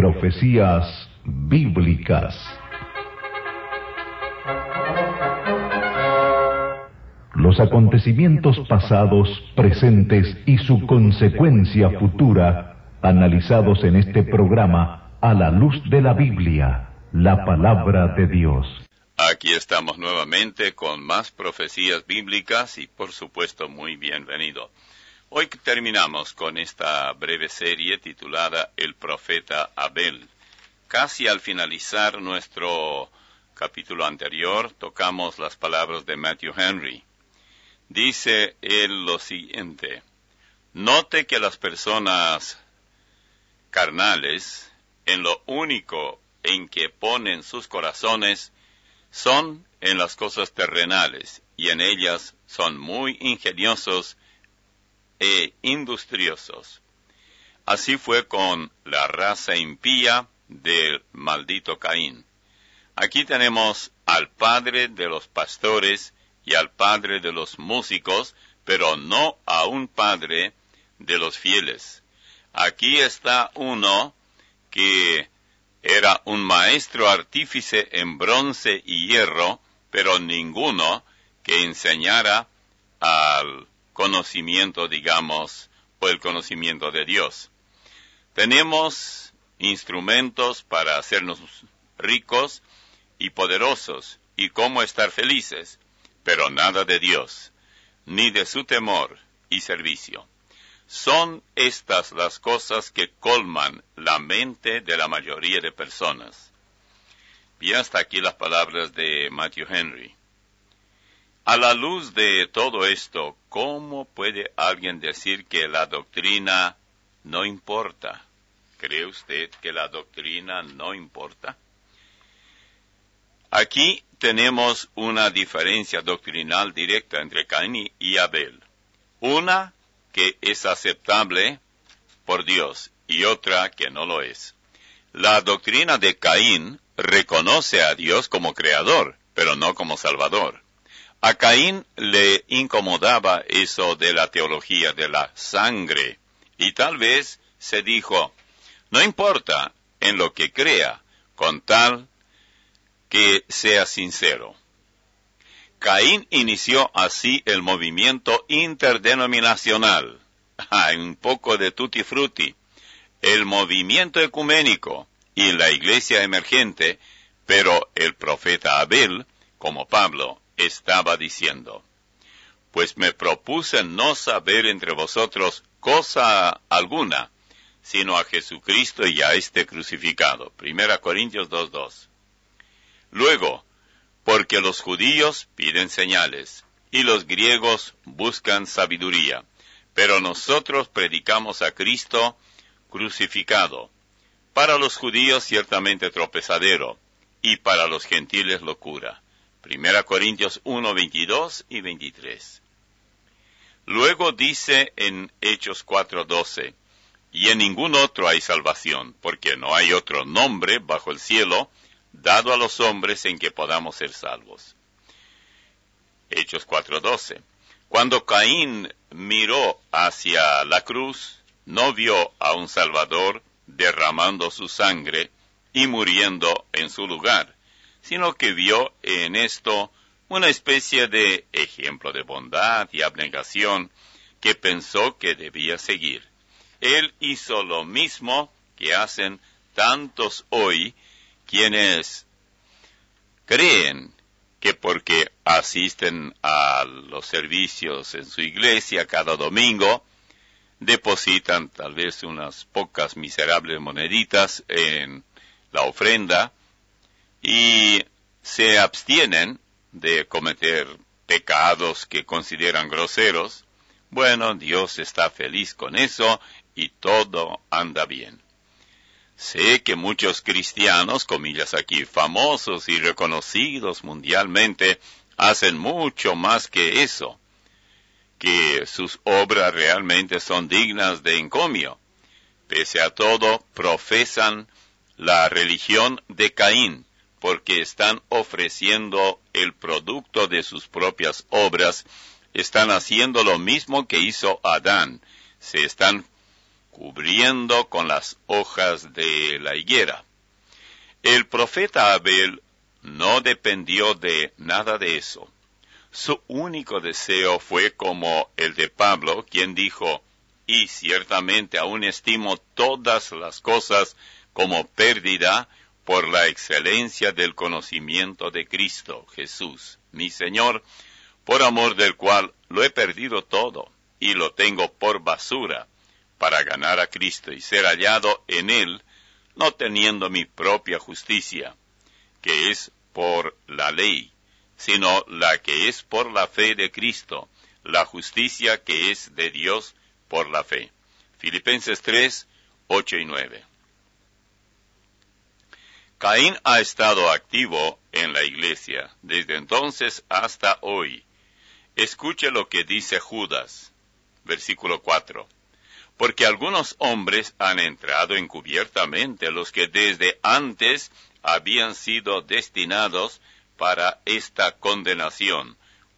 Profecías bíblicas. Los acontecimientos pasados, presentes y su consecuencia futura, analizados en este programa a la luz de la Biblia, la palabra de Dios. Aquí estamos nuevamente con más profecías bíblicas y por supuesto muy bienvenido. Hoy terminamos con esta breve serie titulada El profeta Abel. Casi al finalizar nuestro capítulo anterior tocamos las palabras de Matthew Henry. Dice él lo siguiente, note que las personas carnales en lo único en que ponen sus corazones son en las cosas terrenales y en ellas son muy ingeniosos e industriosos. Así fue con la raza impía del maldito Caín. Aquí tenemos al padre de los pastores y al padre de los músicos, pero no a un padre de los fieles. Aquí está uno que era un maestro artífice en bronce y hierro, pero ninguno que enseñara al conocimiento, digamos, o el conocimiento de Dios. Tenemos instrumentos para hacernos ricos y poderosos y cómo estar felices, pero nada de Dios, ni de su temor y servicio. Son estas las cosas que colman la mente de la mayoría de personas. Y hasta aquí las palabras de Matthew Henry. A la luz de todo esto, ¿cómo puede alguien decir que la doctrina no importa? ¿Cree usted que la doctrina no importa? Aquí tenemos una diferencia doctrinal directa entre Caín y Abel. Una que es aceptable por Dios y otra que no lo es. La doctrina de Caín reconoce a Dios como creador, pero no como salvador. A Caín le incomodaba eso de la teología de la sangre, y tal vez se dijo, no importa en lo que crea, con tal que sea sincero. Caín inició así el movimiento interdenominacional, un poco de tutti frutti, el movimiento ecuménico y la iglesia emergente, pero el profeta Abel, como Pablo, estaba diciendo, pues me propuse no saber entre vosotros cosa alguna, sino a Jesucristo y a este crucificado. Primera Corintios 2.2. Luego, porque los judíos piden señales y los griegos buscan sabiduría, pero nosotros predicamos a Cristo crucificado. Para los judíos ciertamente tropezadero, y para los gentiles locura. Primera Corintios 1, 22 y 23. Luego dice en Hechos 4, 12, y en ningún otro hay salvación, porque no hay otro nombre bajo el cielo dado a los hombres en que podamos ser salvos. Hechos 4:12. Cuando Caín miró hacia la cruz, no vio a un Salvador derramando su sangre y muriendo en su lugar, sino que vio en esto una especie de ejemplo de bondad y abnegación que pensó que debía seguir. Él hizo lo mismo que hacen tantos hoy quienes creen que porque asisten a los servicios en su iglesia cada domingo, depositan tal vez unas pocas miserables moneditas en la ofrenda y se abstienen de cometer pecados que consideran groseros, bueno, Dios está feliz con eso y todo anda bien. Sé que muchos cristianos, comillas aquí, famosos y reconocidos mundialmente, hacen mucho más que eso, que sus obras realmente son dignas de encomio. Pese a todo, profesan la religión de Caín, porque están ofreciendo el producto de sus propias obras, están haciendo lo mismo que hizo Adán, se están cubriendo con las hojas de la higuera. El profeta Abel no dependió de nada de eso. Su único deseo fue como el de Pablo, quien dijo, y ciertamente aún estimo todas las cosas como pérdida por la excelencia del conocimiento de Cristo Jesús, mi Señor, por amor del cual lo he perdido todo y lo tengo por basura, para ganar a Cristo y ser hallado en Él, no teniendo mi propia justicia, que es por la ley, sino la que es por la fe de Cristo, la justicia que es de Dios por la fe. Filipenses 3, 8 y 9. Caín ha estado activo en la iglesia desde entonces hasta hoy. Escuche lo que dice Judas, versículo 4. Porque algunos hombres han entrado encubiertamente, los que desde antes habían sido destinados para esta condenación,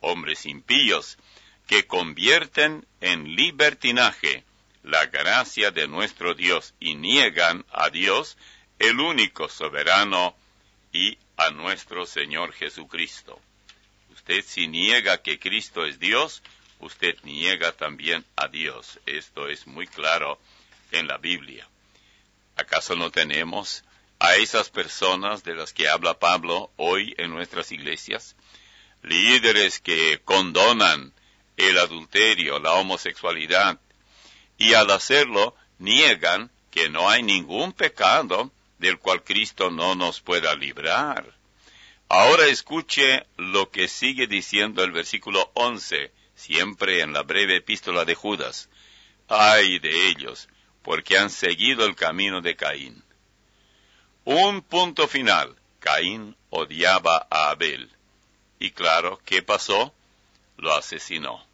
hombres impíos, que convierten en libertinaje la gracia de nuestro Dios y niegan a Dios, el único soberano, y a nuestro Señor Jesucristo. Usted si niega que Cristo es Dios, usted niega también a Dios. Esto es muy claro en la Biblia. ¿Acaso no tenemos a esas personas de las que habla Pablo hoy en nuestras iglesias? Líderes que condonan el adulterio, la homosexualidad, y al hacerlo niegan que no hay ningún pecado del cual Cristo no nos pueda librar. Ahora escuche lo que sigue diciendo el versículo 11, siempre en la breve epístola de Judas. Ay de ellos, porque han seguido el camino de Caín. Un punto final. Caín odiaba a Abel. Y claro, ¿qué pasó? Lo asesinó.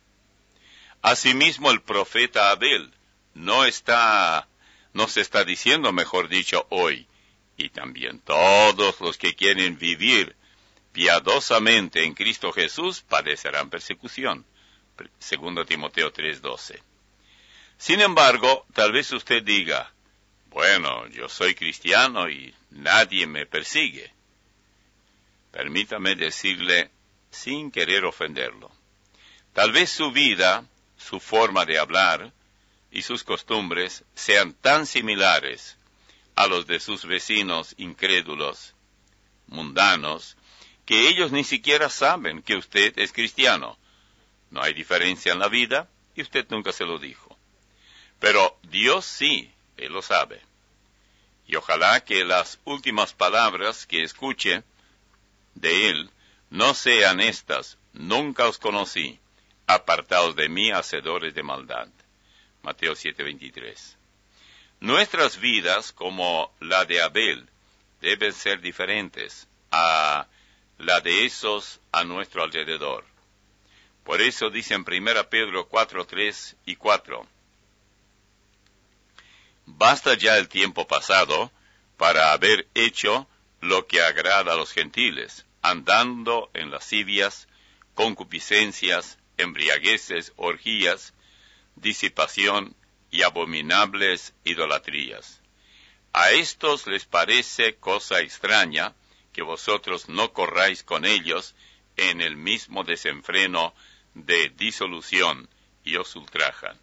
Asimismo, el profeta Abel no está, nos está diciendo, mejor dicho, hoy, y también todos los que quieren vivir piadosamente en Cristo Jesús padecerán persecución. Segundo Timoteo 3:12. Sin embargo, tal vez usted diga, bueno, yo soy cristiano y nadie me persigue. Permítame decirle, sin querer ofenderlo, tal vez su vida, su forma de hablar y sus costumbres sean tan similares a los de sus vecinos incrédulos, mundanos, que ellos ni siquiera saben que usted es cristiano. No hay diferencia en la vida y usted nunca se lo dijo. Pero Dios sí, Él lo sabe. Y ojalá que las últimas palabras que escuche de Él no sean estas, nunca os conocí, apartados de mí, hacedores de maldad. Mateo 7:23. Nuestras vidas, como la de Abel, deben ser diferentes a la de esos a nuestro alrededor. Por eso dice en 1 Pedro 4, 3 y 4, Basta ya el tiempo pasado para haber hecho lo que agrada a los gentiles, andando en lascivias, concupiscencias, embriagueces, orgías, disipación y abominables idolatrías. A estos les parece cosa extraña que vosotros no corráis con ellos en el mismo desenfreno de disolución y os ultrajan.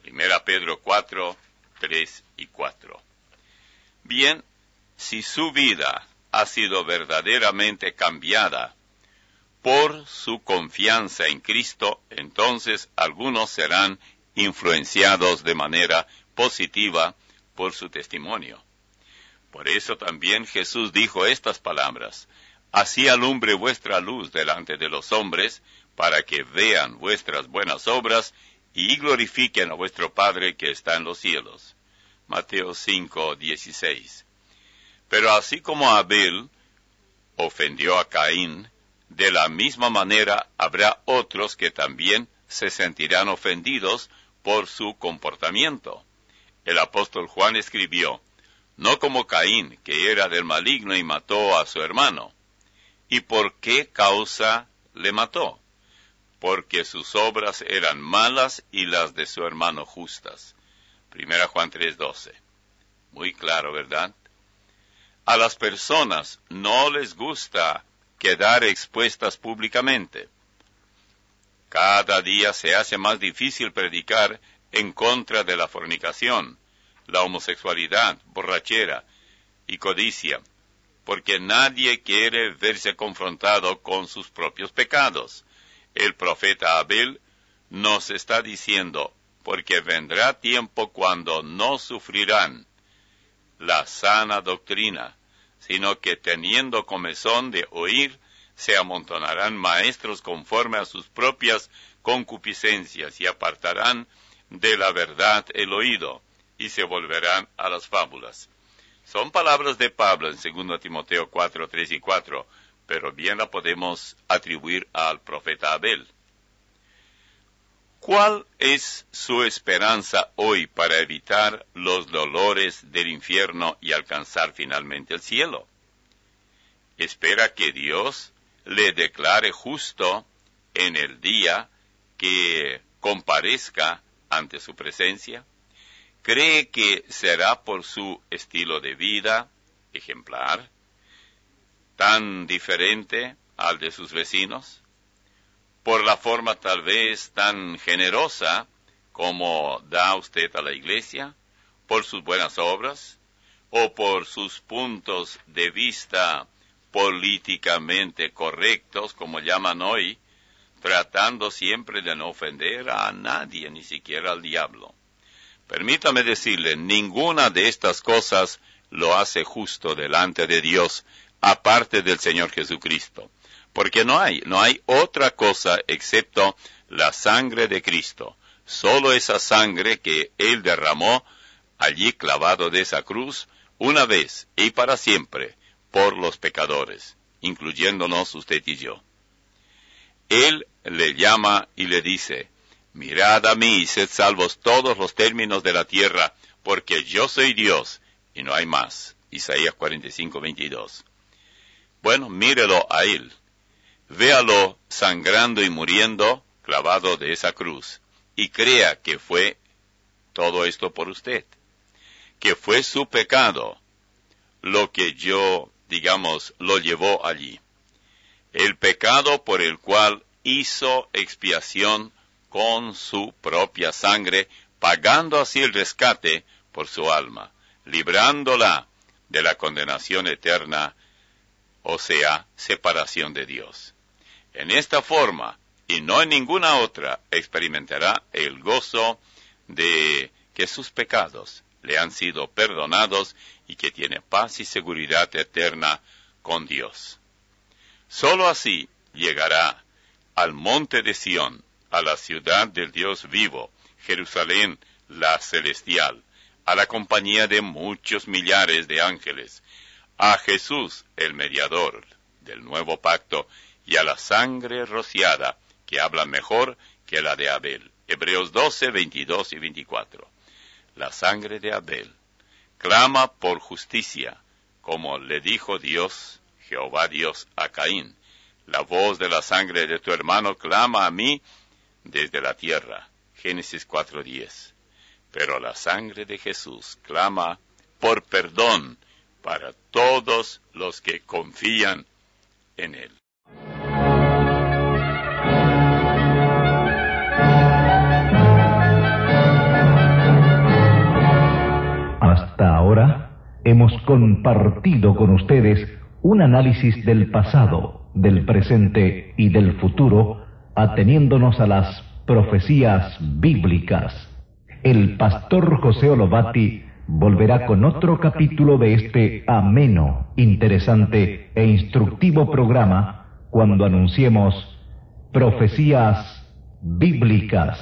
Primera Pedro 4, 3 y 4. Bien, si su vida ha sido verdaderamente cambiada por su confianza en Cristo, entonces algunos serán influenciados de manera positiva por su testimonio. Por eso también Jesús dijo estas palabras, Así alumbre vuestra luz delante de los hombres, para que vean vuestras buenas obras y glorifiquen a vuestro Padre que está en los cielos. Mateo 5, 16. Pero así como Abel ofendió a Caín, de la misma manera habrá otros que también se sentirán ofendidos por su comportamiento. El apóstol Juan escribió, no como Caín, que era del maligno y mató a su hermano. ¿Y por qué causa le mató? porque sus obras eran malas y las de su hermano justas. Primera Juan 3:12. Muy claro, ¿verdad? A las personas no les gusta quedar expuestas públicamente. Cada día se hace más difícil predicar en contra de la fornicación, la homosexualidad, borrachera y codicia, porque nadie quiere verse confrontado con sus propios pecados. El profeta Abel nos está diciendo, porque vendrá tiempo cuando no sufrirán la sana doctrina, sino que teniendo comezón de oír, se amontonarán maestros conforme a sus propias concupiscencias y apartarán de la verdad el oído y se volverán a las fábulas. Son palabras de Pablo en 2 Timoteo 4, 3 y 4, pero bien la podemos atribuir al profeta Abel. ¿Cuál es su esperanza hoy para evitar los dolores del infierno y alcanzar finalmente el cielo? Espera que Dios le declare justo en el día que comparezca ante su presencia? ¿Cree que será por su estilo de vida ejemplar, tan diferente al de sus vecinos? por la forma tal vez tan generosa como da usted a la iglesia, por sus buenas obras, o por sus puntos de vista políticamente correctos, como llaman hoy, tratando siempre de no ofender a nadie, ni siquiera al diablo. Permítame decirle, ninguna de estas cosas lo hace justo delante de Dios, aparte del Señor Jesucristo porque no hay, no hay otra cosa excepto la sangre de Cristo, solo esa sangre que Él derramó allí clavado de esa cruz, una vez y para siempre, por los pecadores, incluyéndonos usted y yo. Él le llama y le dice, Mirad a mí y sed salvos todos los términos de la tierra, porque yo soy Dios y no hay más. Isaías 45, 22. Bueno, mírelo a Él, véalo sangrando y muriendo clavado de esa cruz y crea que fue todo esto por usted, que fue su pecado lo que yo, digamos, lo llevó allí. El pecado por el cual hizo expiación con su propia sangre, pagando así el rescate por su alma, librándola de la condenación eterna, o sea, separación de Dios. En esta forma, y no en ninguna otra, experimentará el gozo de que sus pecados le han sido perdonados y que tiene paz y seguridad eterna con Dios. Solo así llegará al monte de Sión, a la ciudad del Dios vivo, Jerusalén la celestial, a la compañía de muchos millares de ángeles, a Jesús el mediador del nuevo pacto y a la sangre rociada, que habla mejor que la de Abel. Hebreos 12, 22 y 24. La sangre de Abel clama por justicia, como le dijo Dios, Jehová Dios, a Caín. La voz de la sangre de tu hermano clama a mí desde la tierra. Génesis 4:10. Pero la sangre de Jesús clama por perdón para todos los que confían en él. Hemos compartido con ustedes un análisis del pasado, del presente y del futuro, ateniéndonos a las profecías bíblicas. El pastor José Olovati volverá con otro capítulo de este ameno, interesante e instructivo programa cuando anunciemos profecías bíblicas.